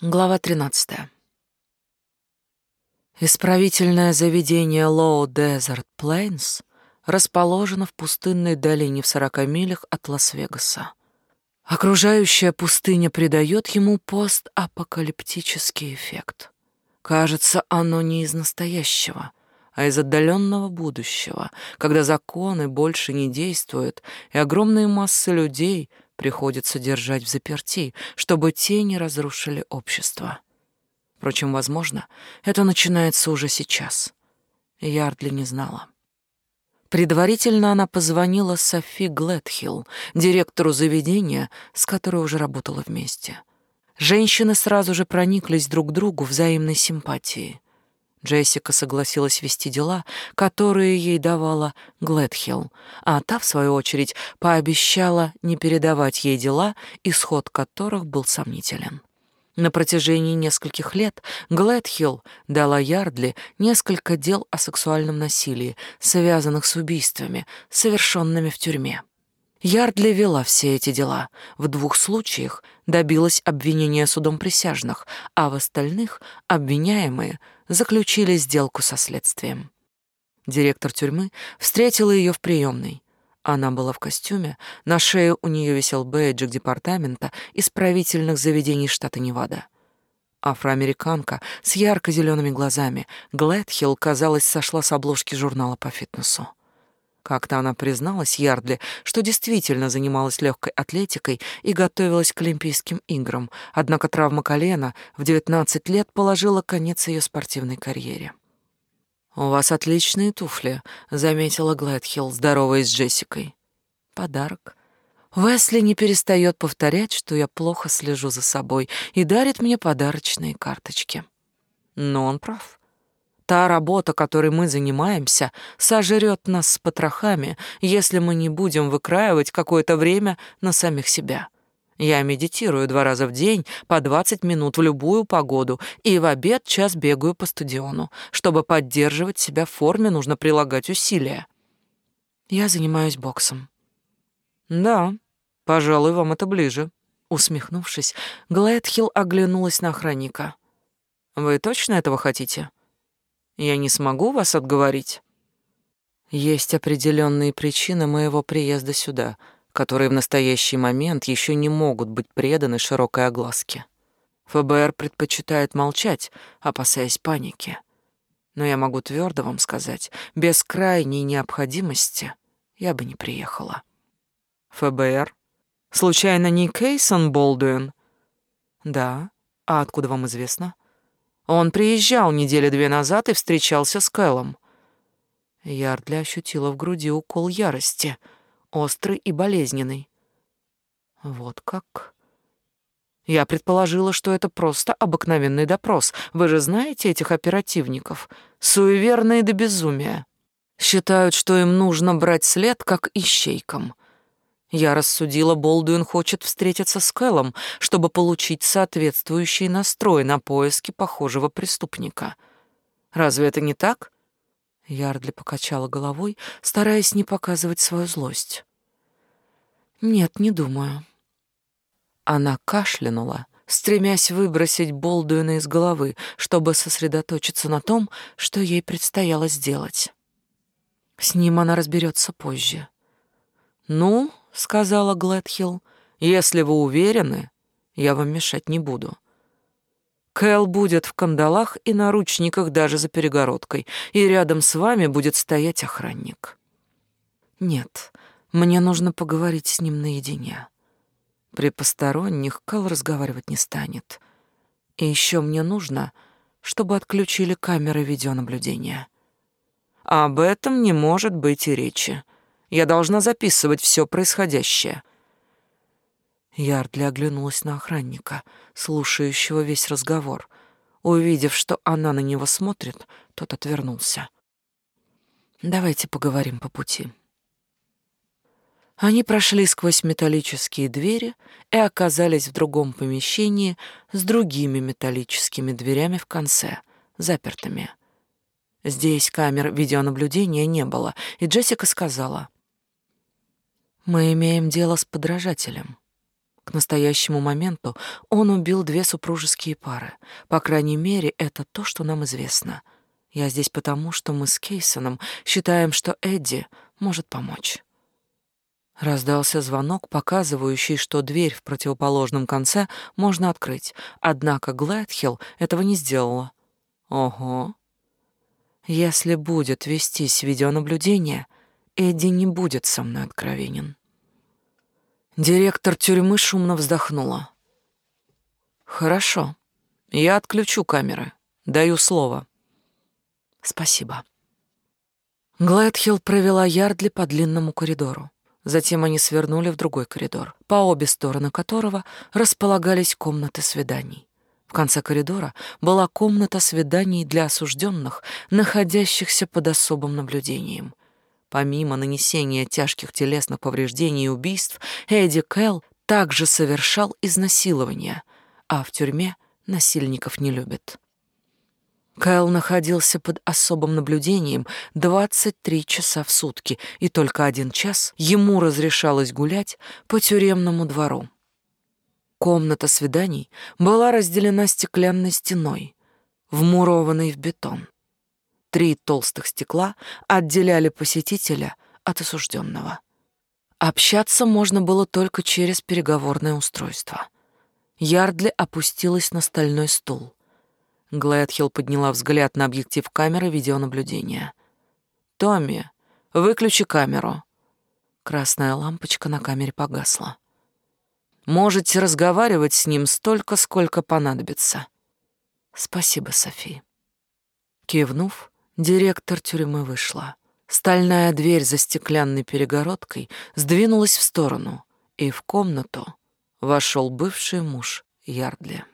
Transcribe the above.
Глава 13. Исправительное заведение Low Desert Plains расположено в пустынной долине в 40 милях от Лас-Вегаса. Окружающая пустыня придает ему постапокалиптический эффект. Кажется, оно не из настоящего, а из отдаленного будущего, когда законы больше не действуют, и огромные массы людей — приходится держать в заперти, чтобы те не разрушили общество. Впрочем, возможно, это начинается уже сейчас. Ярдли не знала. Предварительно она позвонила Софи Гледхилл, директору заведения, с которой уже работала вместе. Женщины сразу же прониклись друг к другу взаимной симпатией. Джессика согласилась вести дела, которые ей давала Гледхилл, а та, в свою очередь, пообещала не передавать ей дела, исход которых был сомнителен. На протяжении нескольких лет Гледхилл дала Ярдли несколько дел о сексуальном насилии, связанных с убийствами, совершенными в тюрьме. Ярдли вела все эти дела. В двух случаях добилась обвинения судом присяжных, а в остальных обвиняемые заключили сделку со следствием. Директор тюрьмы встретила ее в приемной. Она была в костюме, на шее у нее висел бейджик департамента исправительных заведений штата Невада. Афроамериканка с ярко-зелеными глазами, Глэдхилл, казалось, сошла с обложки журнала по фитнесу. Как-то она призналась Ярдли, что действительно занималась легкой атлетикой и готовилась к Олимпийским играм, однако травма колена в 19 лет положила конец ее спортивной карьере. «У вас отличные туфли», — заметила Глэдхилл, здороваясь с Джессикой. «Подарок». Весли не перестает повторять, что я плохо слежу за собой и дарит мне подарочные карточки. Но он прав. Та работа, которой мы занимаемся, сожрет нас с потрохами, если мы не будем выкраивать какое-то время на самих себя. Я медитирую два раза в день по 20 минут в любую погоду и в обед час бегаю по стадиону. Чтобы поддерживать себя в форме, нужно прилагать усилия. Я занимаюсь боксом. Да, пожалуй, вам это ближе. Усмехнувшись, Глэдхилл оглянулась на охранника. Вы точно этого хотите? Я не смогу вас отговорить. Есть определенные причины моего приезда сюда, которые в настоящий момент еще не могут быть преданы широкой огласке. ФБР предпочитает молчать, опасаясь паники. Но я могу твердо вам сказать, без крайней необходимости я бы не приехала. ФБР? Случайно не Кейсон Болдуин? Да. А откуда вам известно? Он приезжал недели две назад и встречался с Кэллом. Ярдли ощутила в груди укол ярости, острый и болезненный. Вот как? Я предположила, что это просто обыкновенный допрос. Вы же знаете этих оперативников? Суеверные до безумия. Считают, что им нужно брать след, как ищейкам. Я рассудила, Болдуин хочет встретиться с Кэллом, чтобы получить соответствующий настрой на поиски похожего преступника. Разве это не так? Ярдли покачала головой, стараясь не показывать свою злость. Нет, не думаю. Она кашлянула, стремясь выбросить Болдуина из головы, чтобы сосредоточиться на том, что ей предстояло сделать. С ним она разберется позже. Ну, сказала Глэдхилл. Если вы уверены, я вам мешать не буду. Кэл будет в кандалах и наручниках даже за перегородкой, и рядом с вами будет стоять охранник. Нет, мне нужно поговорить с ним наедине. При посторонних Кэл разговаривать не станет. И еще мне нужно, чтобы отключили камеры видеонаблюдения. Об этом не может быть и речи. Я должна записывать все происходящее. Ярдли оглянулась на охранника, слушающего весь разговор. Увидев, что она на него смотрит, тот отвернулся. «Давайте поговорим по пути». Они прошли сквозь металлические двери и оказались в другом помещении с другими металлическими дверями в конце, запертыми. Здесь камер видеонаблюдения не было, и Джессика сказала, мы имеем дело с подражателем. К настоящему моменту он убил две супружеские пары. По крайней мере, это то, что нам известно. Я здесь потому, что мы с Кейсоном считаем, что Эдди может помочь. Раздался звонок, показывающий, что дверь в противоположном конце можно открыть. Однако Глэдхилл этого не сделала. Ого. Если будет вестись видеонаблюдение, Эдди не будет со мной откровенен. Директор тюрьмы шумно вздохнула. Хорошо. Я отключу камеры. Даю слово. Спасибо. Глэдхилл провела Ярдли по длинному коридору. Затем они свернули в другой коридор, по обе стороны которого располагались комнаты свиданий. В конце коридора была комната свиданий для осужденных, находящихся под особым наблюдением. Помимо нанесения тяжких телесных повреждений и убийств, Эдди Кэлл также совершал изнасилования, а в тюрьме насильников не любят. Кайл находился под особым наблюдением 23 часа в сутки, и только один час ему разрешалось гулять по тюремному двору. Комната свиданий была разделена стеклянной стеной, вмурованной в бетон. Три толстых стекла отделяли посетителя от осужденного. Общаться можно было только через переговорное устройство. Ярдли опустилась на стальной стул. Глэдхилл подняла взгляд на объектив камеры видеонаблюдения. «Томми, выключи камеру». Красная лампочка на камере погасла. «Можете разговаривать с ним столько, сколько понадобится». «Спасибо, Софи». Кивнув, директор тюрьмы вышла. Стальная дверь за стеклянной перегородкой сдвинулась в сторону, и в комнату вошел бывший муж Ярдли.